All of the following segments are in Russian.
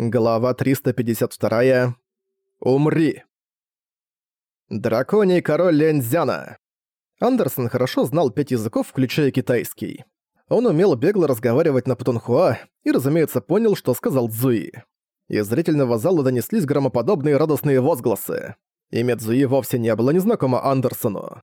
Глава 352. Умри. Драконий король Лензяна. Андерсон хорошо знал пять языков, включая китайский. Он умел бегло разговаривать на Путунхуа и, разумеется, понял, что сказал Цзуи. Из зрительного зала донеслись громоподобные радостные возгласы. Имя Цзуи вовсе не было незнакомо Андерсону.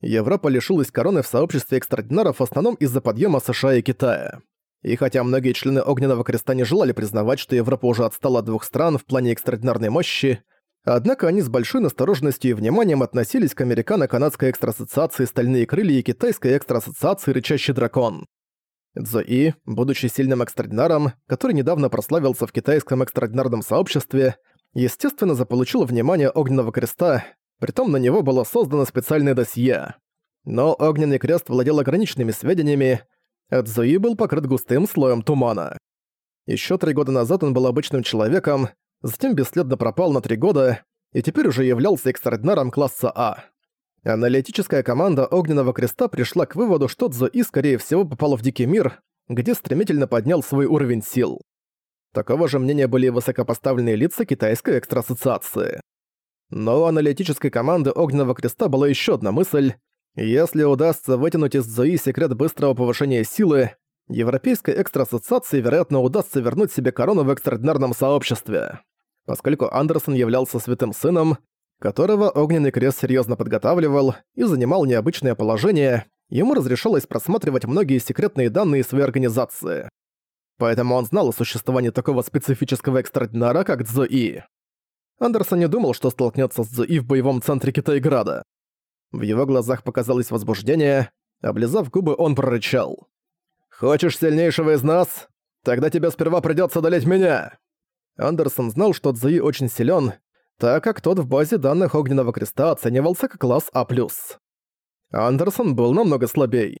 Европа лишилась короны в сообществе экстрадинаров в основном из-за подъема США и Китая. И хотя многие члены Огненного Креста не желали признавать, что Европа уже отстала от двух стран в плане экстраординарной мощи, однако они с большой настороженностью и вниманием относились к Американо-Канадской экстра-ассоциации «Стальные крылья» и Китайской экстра-ассоциации «Рычащий дракон». Цзои, будучи сильным экстраординаром, который недавно прославился в китайском экстраординарном сообществе, естественно заполучил внимание Огненного Креста, притом на него было создано специальное досье. Но Огненный Крест владел ограниченными сведениями, Эдзуи был покрыт густым слоем тумана. Еще три года назад он был обычным человеком, затем бесследно пропал на три года и теперь уже являлся экстраординаром класса А. Аналитическая команда Огненного Креста пришла к выводу, что Цзуи, скорее всего, попал в Дикий мир, где стремительно поднял свой уровень сил. Такого же мнения были высокопоставленные лица Китайской экстра-ассоциации. Но у аналитической команды Огненного Креста была еще одна мысль, если удастся вытянуть из Зои секрет быстрого повышения силы, Европейской экстра-ассоциации, вероятно, удастся вернуть себе корону в экстраординарном сообществе. Поскольку Андерсон являлся святым сыном, которого Огненный Крест серьезно подготавливал и занимал необычное положение, ему разрешалось просматривать многие секретные данные своей организации. Поэтому он знал о существовании такого специфического экстраординара, как Цзои. Андерсон не думал, что столкнется с Цзои в боевом центре Китайграда. В его глазах показалось возбуждение. Облизав губы, он прорычал. «Хочешь сильнейшего из нас? Тогда тебе сперва придётся одолеть меня!» Андерсон знал, что Цзуи очень силен, так как тот в базе данных Огненного Креста оценивался как класс А+. Андерсон был намного слабей.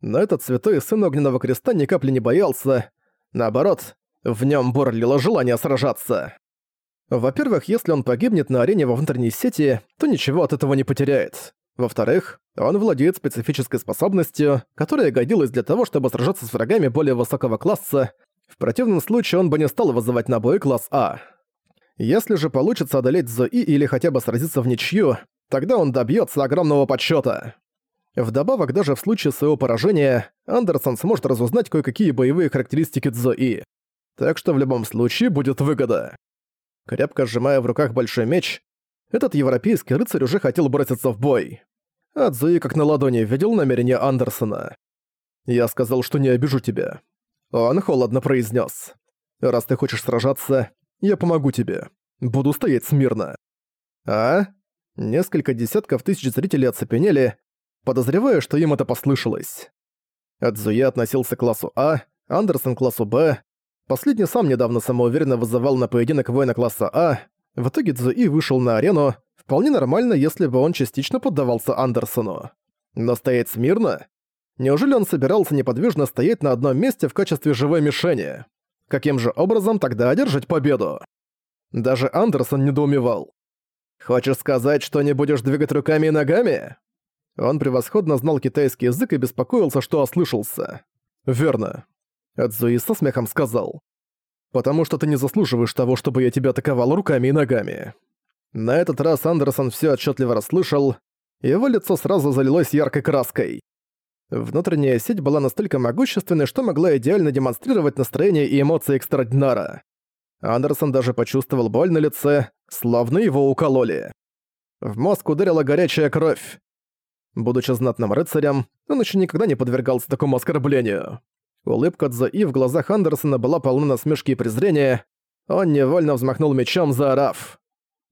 Но этот святой сын Огненного Креста ни капли не боялся. Наоборот, в нем бурлило желание сражаться. Во-первых, если он погибнет на арене во внутренней сети, то ничего от этого не потеряет. Во-вторых, он владеет специфической способностью, которая годилась для того, чтобы сражаться с врагами более высокого класса. В противном случае он бы не стал вызывать на бой класс А. Если же получится одолеть Зои или хотя бы сразиться в ничью, тогда он добьется огромного подсчета. Вдобавок, даже в случае своего поражения, Андерсон сможет разузнать кое-какие боевые характеристики Цзои. Так что в любом случае будет выгода. Крепко сжимая в руках большой меч, этот европейский рыцарь уже хотел броситься в бой. Адзуи как на ладони видел намерение Андерсона. «Я сказал, что не обижу тебя». Он холодно произнес: «Раз ты хочешь сражаться, я помогу тебе. Буду стоять смирно». «А?» Несколько десятков тысяч зрителей оцепенели, подозревая, что им это послышалось. Адзуя относился к классу А, Андерсон к классу Б, Последний сам недавно самоуверенно вызывал на поединок воина класса А. В итоге Цзуи вышел на арену, вполне нормально, если бы он частично поддавался Андерсону. Но стоять смирно? Неужели он собирался неподвижно стоять на одном месте в качестве живой мишени? Каким же образом тогда одержать победу? Даже Андерсон недоумевал. «Хочешь сказать, что не будешь двигать руками и ногами?» Он превосходно знал китайский язык и беспокоился, что ослышался. «Верно. Адзуи со смехом сказал. «Потому что ты не заслуживаешь того, чтобы я тебя атаковал руками и ногами». На этот раз Андерсон все отчетливо расслышал, его лицо сразу залилось яркой краской. Внутренняя сеть была настолько могущественной, что могла идеально демонстрировать настроение и эмоции экстрадинара. Андерсон даже почувствовал боль на лице, словно его укололи. В мозг ударила горячая кровь. Будучи знатным рыцарем, он еще никогда не подвергался такому оскорблению. Улыбка Цзои в глазах Андерсона была полна насмешки и презрения. Он невольно взмахнул мечом, заорав.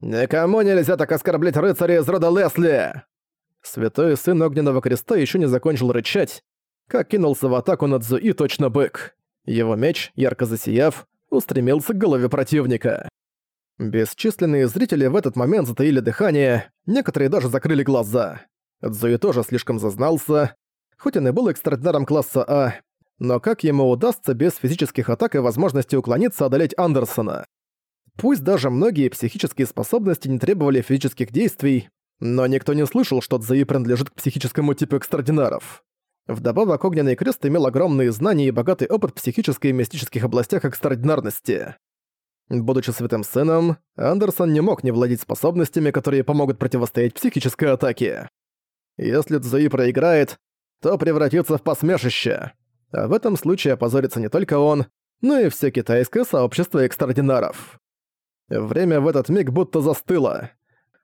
«Никому нельзя так оскорблять рыцаря из рода Лесли!» Святой сын Огненного Креста еще не закончил рычать, как кинулся в атаку на Цзуи точно бык. Его меч, ярко засияв, устремился к голове противника. Бесчисленные зрители в этот момент затаили дыхание, некоторые даже закрыли глаза. Цзуи тоже слишком зазнался. Хоть он и был экстраординаром класса А, но как ему удастся без физических атак и возможности уклониться одолеть Андерсона? Пусть даже многие психические способности не требовали физических действий, но никто не слышал, что Цзэи принадлежит к психическому типу экстрадинаров. Вдобавок, Огненный Крест имел огромные знания и богатый опыт в психической и мистических областях экстраординарности. Будучи святым сыном, Андерсон не мог не владеть способностями, которые помогут противостоять психической атаке. Если Цзуи проиграет, то превратится в посмешище. А в этом случае опозорится не только он, но и все китайское сообщество экстраординаров. Время в этот миг будто застыло.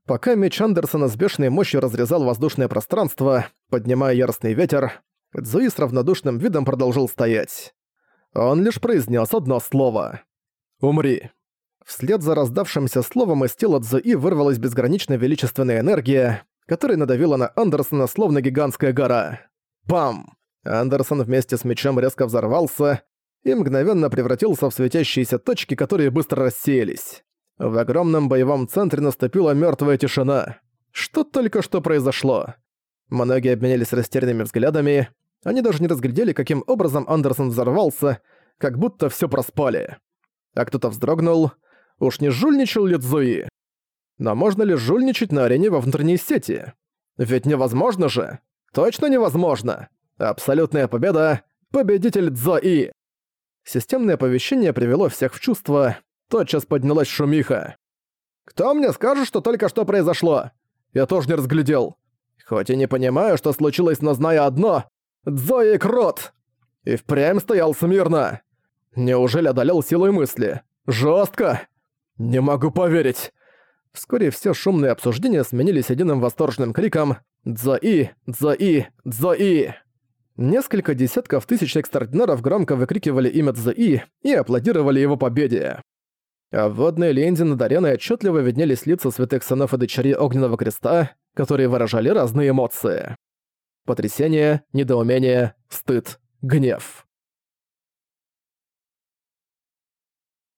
Пока меч Андерсона с бешеной мощью разрезал воздушное пространство, поднимая яростный ветер, Цзуи с равнодушным видом продолжил стоять. Он лишь произнес одно слово. «Умри». Вслед за раздавшимся словом из тела Цзуи вырвалась безгранично величественная энергия, которая надавила на Андерсона словно гигантская гора. Пам! Андерсон вместе с мечом резко взорвался и мгновенно превратился в светящиеся точки, которые быстро рассеялись. В огромном боевом центре наступила мертвая тишина. Что только что произошло? Многие обменялись растерянными взглядами. Они даже не разглядели, каким образом Андерсон взорвался, как будто все проспали. А кто-то вздрогнул. Уж не жульничал ли Цзуи? Но можно ли жульничать на арене во внутренней сети? Ведь невозможно же! Точно невозможно! Абсолютная победа! Победитель Цзуи! Системное оповещение привело всех в чувство. Тотчас поднялась шумиха. «Кто мне скажет, что только что произошло?» «Я тоже не разглядел. Хоть и не понимаю, что случилось, но знаю одно. Зои Крот!» И впрямь стоял смирно. Неужели одолел силой мысли? Жестко! Не могу поверить. Вскоре все шумные обсуждения сменились единым восторженным криком «Дзои! Дзои! Дзои!». Несколько десятков тысяч экстраординаров громко выкрикивали имя Дзои и аплодировали его победе. А в водной ленте над ареной отчетливо виднелись лица святых сынов и дочерей Огненного Креста, которые выражали разные эмоции. Потрясение, недоумение, стыд, гнев.